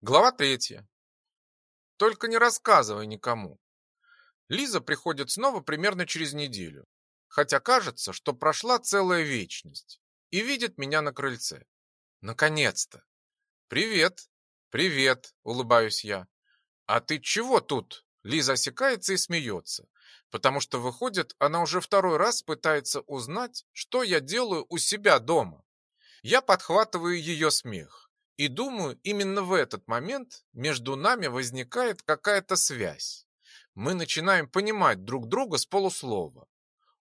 Глава третья. Только не рассказывай никому. Лиза приходит снова примерно через неделю, хотя кажется, что прошла целая вечность, и видит меня на крыльце. Наконец-то. Привет. Привет, улыбаюсь я. А ты чего тут? Лиза осекается и смеется, потому что выходит, она уже второй раз пытается узнать, что я делаю у себя дома. Я подхватываю ее смех. И думаю, именно в этот момент между нами возникает какая-то связь. Мы начинаем понимать друг друга с полуслова.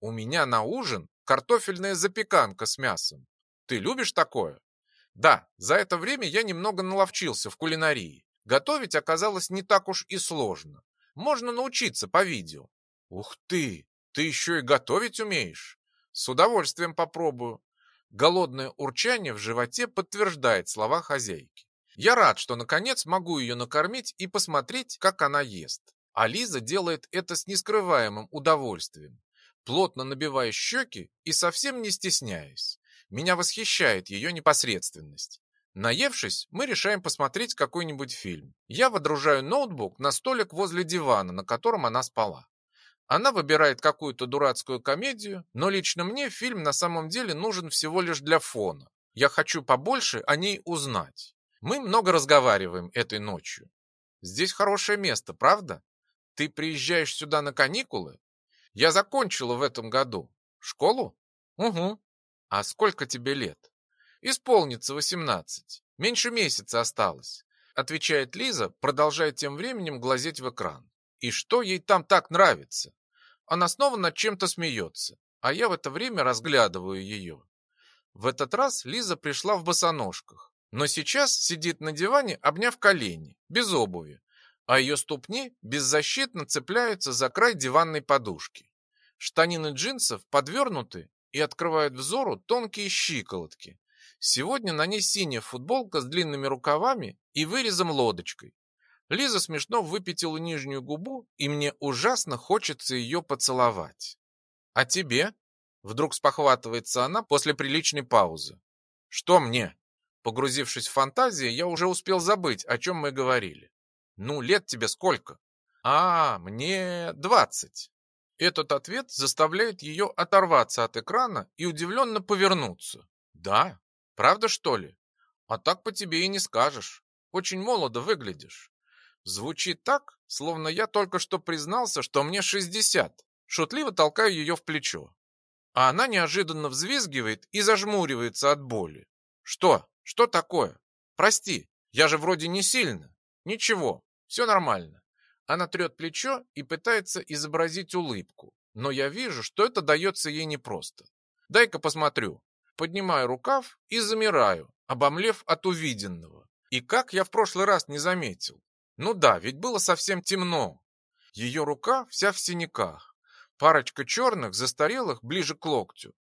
У меня на ужин картофельная запеканка с мясом. Ты любишь такое? Да, за это время я немного наловчился в кулинарии. Готовить оказалось не так уж и сложно. Можно научиться по видео. Ух ты, ты еще и готовить умеешь? С удовольствием попробую. Голодное урчание в животе подтверждает слова хозяйки. Я рад, что наконец могу ее накормить и посмотреть, как она ест. А Лиза делает это с нескрываемым удовольствием, плотно набивая щеки и совсем не стесняясь. Меня восхищает ее непосредственность. Наевшись, мы решаем посмотреть какой-нибудь фильм. Я водружаю ноутбук на столик возле дивана, на котором она спала. Она выбирает какую-то дурацкую комедию, но лично мне фильм на самом деле нужен всего лишь для фона. Я хочу побольше о ней узнать. Мы много разговариваем этой ночью. Здесь хорошее место, правда? Ты приезжаешь сюда на каникулы? Я закончила в этом году. Школу? Угу. А сколько тебе лет? Исполнится восемнадцать. Меньше месяца осталось, отвечает Лиза, продолжая тем временем глазеть в экран. И что ей там так нравится? Она снова над чем-то смеется, а я в это время разглядываю ее. В этот раз Лиза пришла в босоножках, но сейчас сидит на диване, обняв колени, без обуви, а ее ступни беззащитно цепляются за край диванной подушки. Штанины джинсов подвернуты и открывают взору тонкие щиколотки. Сегодня на ней синяя футболка с длинными рукавами и вырезом лодочкой, Лиза смешно выпятила нижнюю губу, и мне ужасно хочется ее поцеловать. «А тебе?» Вдруг спохватывается она после приличной паузы. «Что мне?» Погрузившись в фантазии, я уже успел забыть, о чем мы говорили. «Ну, лет тебе сколько?» «А, мне двадцать». Этот ответ заставляет ее оторваться от экрана и удивленно повернуться. «Да? Правда, что ли? А так по тебе и не скажешь. Очень молодо выглядишь. Звучит так, словно я только что признался, что мне 60. Шутливо толкаю ее в плечо. А она неожиданно взвизгивает и зажмуривается от боли. Что? Что такое? Прости, я же вроде не сильно. Ничего, все нормально. Она трет плечо и пытается изобразить улыбку, но я вижу, что это дается ей непросто. Дай-ка посмотрю. Поднимаю рукав и замираю, обомлев от увиденного. И как я в прошлый раз не заметил. Ну да, ведь было совсем темно. Ее рука вся в синяках, парочка черных, застарелых, ближе к локтю,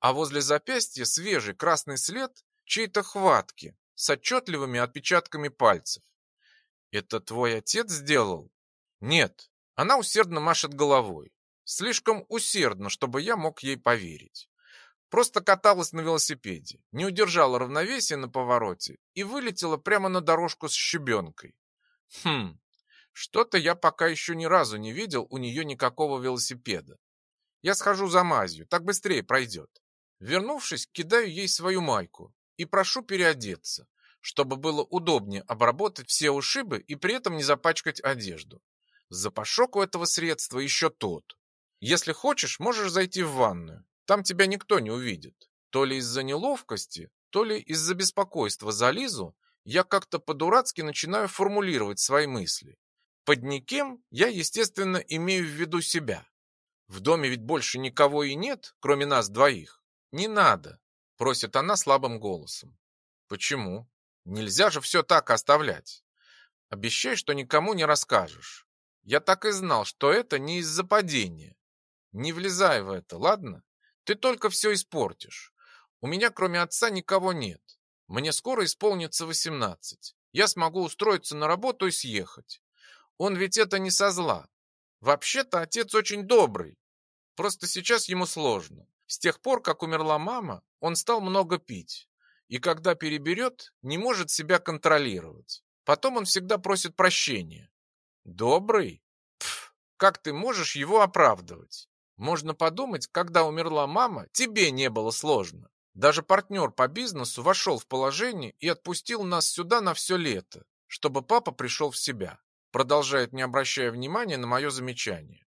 а возле запястья свежий красный след чьей-то хватки с отчетливыми отпечатками пальцев. «Это твой отец сделал?» «Нет». Она усердно машет головой. Слишком усердно, чтобы я мог ей поверить. Просто каталась на велосипеде, не удержала равновесия на повороте и вылетела прямо на дорожку с щебенкой. Хм, что-то я пока еще ни разу не видел у нее никакого велосипеда. Я схожу за мазью, так быстрее пройдет. Вернувшись, кидаю ей свою майку и прошу переодеться, чтобы было удобнее обработать все ушибы и при этом не запачкать одежду. Запашок у этого средства еще тот. Если хочешь, можешь зайти в ванную. Там тебя никто не увидит. То ли из-за неловкости, то ли из-за беспокойства за Лизу я как-то по-дурацки начинаю формулировать свои мысли. Под никем я, естественно, имею в виду себя. В доме ведь больше никого и нет, кроме нас двоих. Не надо, просит она слабым голосом. Почему? Нельзя же все так оставлять. Обещай, что никому не расскажешь. Я так и знал, что это не из-за падения. Не влезай в это, ладно? Ты только все испортишь. У меня кроме отца никого нет. Мне скоро исполнится 18. Я смогу устроиться на работу и съехать. Он ведь это не со зла. Вообще-то отец очень добрый. Просто сейчас ему сложно. С тех пор, как умерла мама, он стал много пить. И когда переберет, не может себя контролировать. Потом он всегда просит прощения. Добрый? Пф, как ты можешь его оправдывать? Можно подумать, когда умерла мама, тебе не было сложно. Даже партнер по бизнесу вошел в положение и отпустил нас сюда на все лето, чтобы папа пришел в себя. Продолжает, не обращая внимания на мое замечание.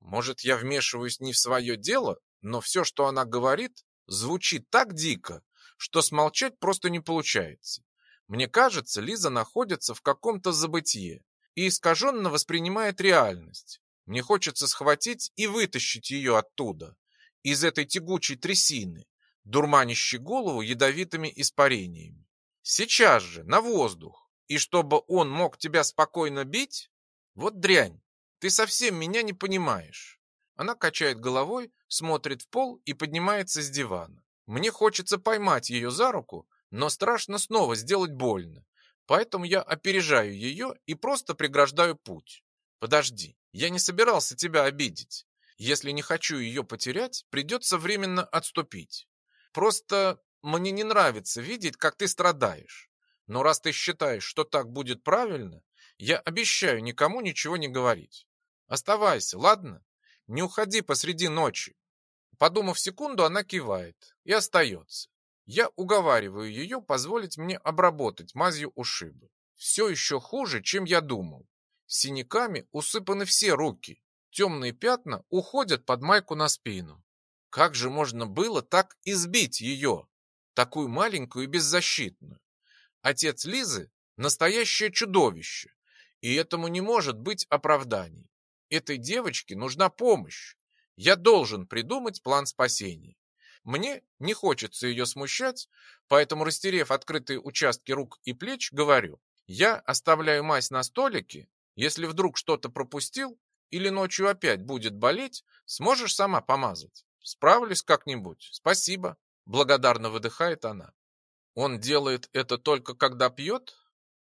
Может, я вмешиваюсь не в свое дело, но все, что она говорит, звучит так дико, что смолчать просто не получается. Мне кажется, Лиза находится в каком-то забытье и искаженно воспринимает реальность. Мне хочется схватить и вытащить ее оттуда, из этой тягучей трясины, дурманящей голову ядовитыми испарениями. Сейчас же, на воздух. И чтобы он мог тебя спокойно бить? Вот дрянь, ты совсем меня не понимаешь. Она качает головой, смотрит в пол и поднимается с дивана. Мне хочется поймать ее за руку, но страшно снова сделать больно. Поэтому я опережаю ее и просто преграждаю путь. Подожди, я не собирался тебя обидеть. Если не хочу ее потерять, придется временно отступить. Просто мне не нравится видеть, как ты страдаешь. Но раз ты считаешь, что так будет правильно, я обещаю никому ничего не говорить. Оставайся, ладно? Не уходи посреди ночи. Подумав секунду, она кивает и остается. Я уговариваю ее позволить мне обработать мазью ушибы. Все еще хуже, чем я думал. Синяками усыпаны все руки. Темные пятна уходят под майку на спину. Как же можно было так избить ее? Такую маленькую и беззащитную. Отец Лизы – настоящее чудовище. И этому не может быть оправданий. Этой девочке нужна помощь. Я должен придумать план спасения. Мне не хочется ее смущать, поэтому, растерев открытые участки рук и плеч, говорю, я оставляю мазь на столике, если вдруг что-то пропустил или ночью опять будет болеть, сможешь сама помазать. Справлюсь как-нибудь. Спасибо. Благодарно выдыхает она. Он делает это только когда пьет?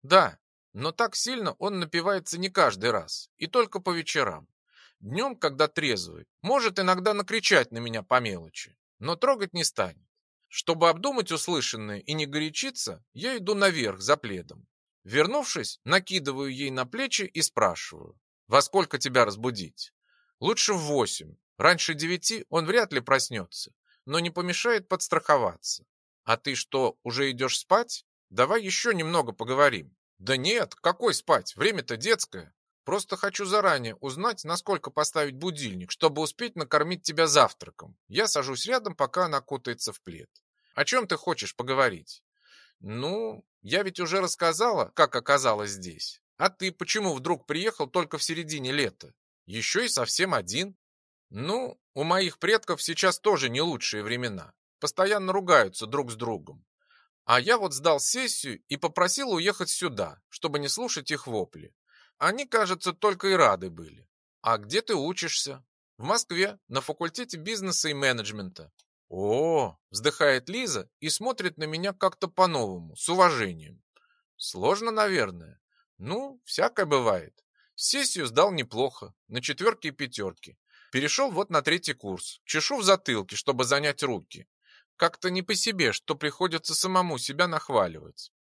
Да, но так сильно он напивается не каждый раз, и только по вечерам. Днем, когда трезвый, может иногда накричать на меня по мелочи, но трогать не станет. Чтобы обдумать услышанное и не горячиться, я иду наверх за пледом. Вернувшись, накидываю ей на плечи и спрашиваю, во сколько тебя разбудить? Лучше в восемь. Раньше девяти он вряд ли проснется, но не помешает подстраховаться. А ты что, уже идешь спать? Давай еще немного поговорим. Да нет, какой спать? Время-то детское. Просто хочу заранее узнать, насколько поставить будильник, чтобы успеть накормить тебя завтраком. Я сажусь рядом, пока она кутается в плед. О чем ты хочешь поговорить? Ну, я ведь уже рассказала, как оказалась здесь. А ты почему вдруг приехал только в середине лета? Еще и совсем один. Ну, у моих предков сейчас тоже не лучшие времена. Постоянно ругаются друг с другом. А я вот сдал сессию и попросил уехать сюда, чтобы не слушать их вопли. Они, кажется, только и рады были. А где ты учишься? В Москве, на факультете бизнеса и менеджмента. О, вздыхает Лиза и смотрит на меня как-то по-новому, с уважением. Сложно, наверное. Ну, всякое бывает. Сессию сдал неплохо, на четверки и пятерки. Перешел вот на третий курс. Чешу в затылке, чтобы занять руки. Как-то не по себе, что приходится самому себя нахваливать.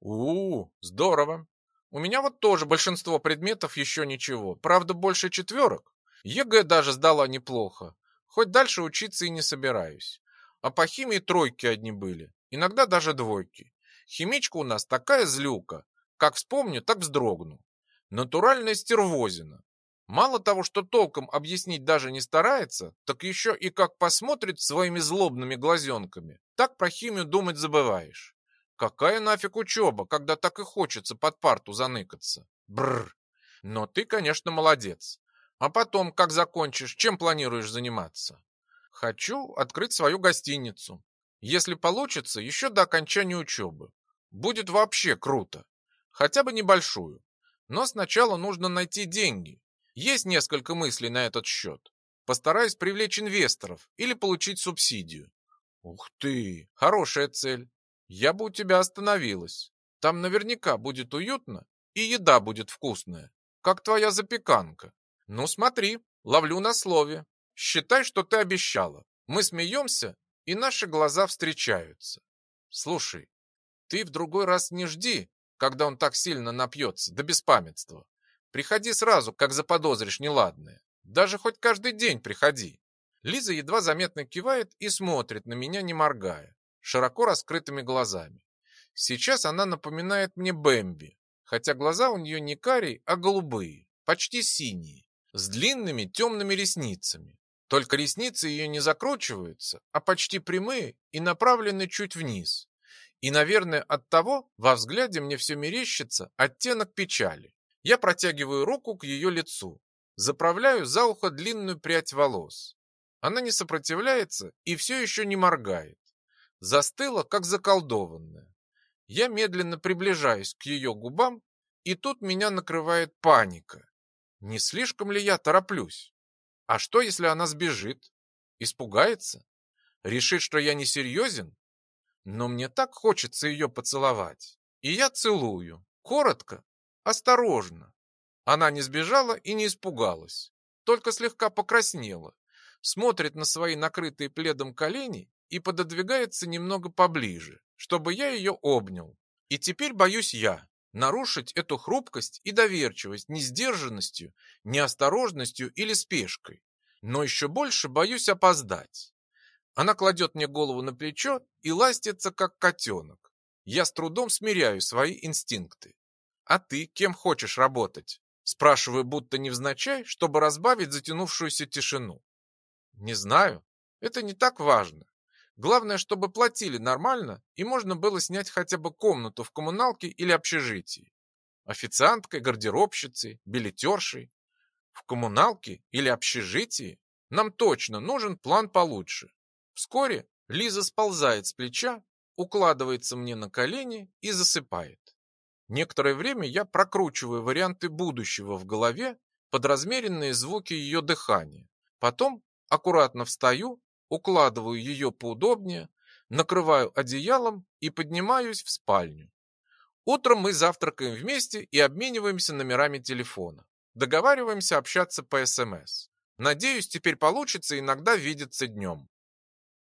У-у, здорово. У меня вот тоже большинство предметов еще ничего. Правда, больше четверок. ЕГЭ даже сдала неплохо. Хоть дальше учиться и не собираюсь. А по химии тройки одни были. Иногда даже двойки. Химичка у нас такая злюка. Как вспомню, так вздрогну. Натуральная стервозина. Мало того, что толком объяснить даже не старается, так еще и как посмотрит своими злобными глазенками, так про химию думать забываешь. Какая нафиг учеба, когда так и хочется под парту заныкаться? Бррр. Но ты, конечно, молодец. А потом, как закончишь, чем планируешь заниматься? Хочу открыть свою гостиницу. Если получится, еще до окончания учебы. Будет вообще круто. Хотя бы небольшую. Но сначала нужно найти деньги. Есть несколько мыслей на этот счет. Постараюсь привлечь инвесторов или получить субсидию. Ух ты, хорошая цель. Я бы у тебя остановилась. Там наверняка будет уютно и еда будет вкусная, как твоя запеканка. Ну смотри, ловлю на слове. Считай, что ты обещала. Мы смеемся, и наши глаза встречаются. Слушай, ты в другой раз не жди, когда он так сильно напьется до беспамятства. Приходи сразу, как заподозришь неладное. Даже хоть каждый день приходи. Лиза едва заметно кивает и смотрит на меня, не моргая, широко раскрытыми глазами. Сейчас она напоминает мне Бэмби, хотя глаза у нее не карие, а голубые, почти синие, с длинными темными ресницами. Только ресницы ее не закручиваются, а почти прямые и направлены чуть вниз. И, наверное, от того во взгляде мне все мерещится оттенок печали. Я протягиваю руку к ее лицу, заправляю за ухо длинную прядь волос. Она не сопротивляется и все еще не моргает. Застыла, как заколдованная. Я медленно приближаюсь к ее губам, и тут меня накрывает паника. Не слишком ли я тороплюсь? А что, если она сбежит? Испугается? Решит, что я несерьезен? Но мне так хочется ее поцеловать. И я целую. Коротко, осторожно. Она не сбежала и не испугалась, только слегка покраснела смотрит на свои накрытые пледом колени и пододвигается немного поближе, чтобы я ее обнял. И теперь боюсь я нарушить эту хрупкость и доверчивость не сдержанностью, неосторожностью или спешкой. Но еще больше боюсь опоздать. Она кладет мне голову на плечо и ластится, как котенок. Я с трудом смиряю свои инстинкты. А ты кем хочешь работать? Спрашиваю, будто невзначай, чтобы разбавить затянувшуюся тишину. Не знаю. Это не так важно. Главное, чтобы платили нормально и можно было снять хотя бы комнату в коммуналке или общежитии. Официанткой, гардеробщицей, билетершей. В коммуналке или общежитии нам точно нужен план получше. Вскоре Лиза сползает с плеча, укладывается мне на колени и засыпает. Некоторое время я прокручиваю варианты будущего в голове под размеренные звуки ее дыхания. Потом Аккуратно встаю, укладываю ее поудобнее, накрываю одеялом и поднимаюсь в спальню. Утром мы завтракаем вместе и обмениваемся номерами телефона. Договариваемся общаться по СМС. Надеюсь, теперь получится иногда видеться днем.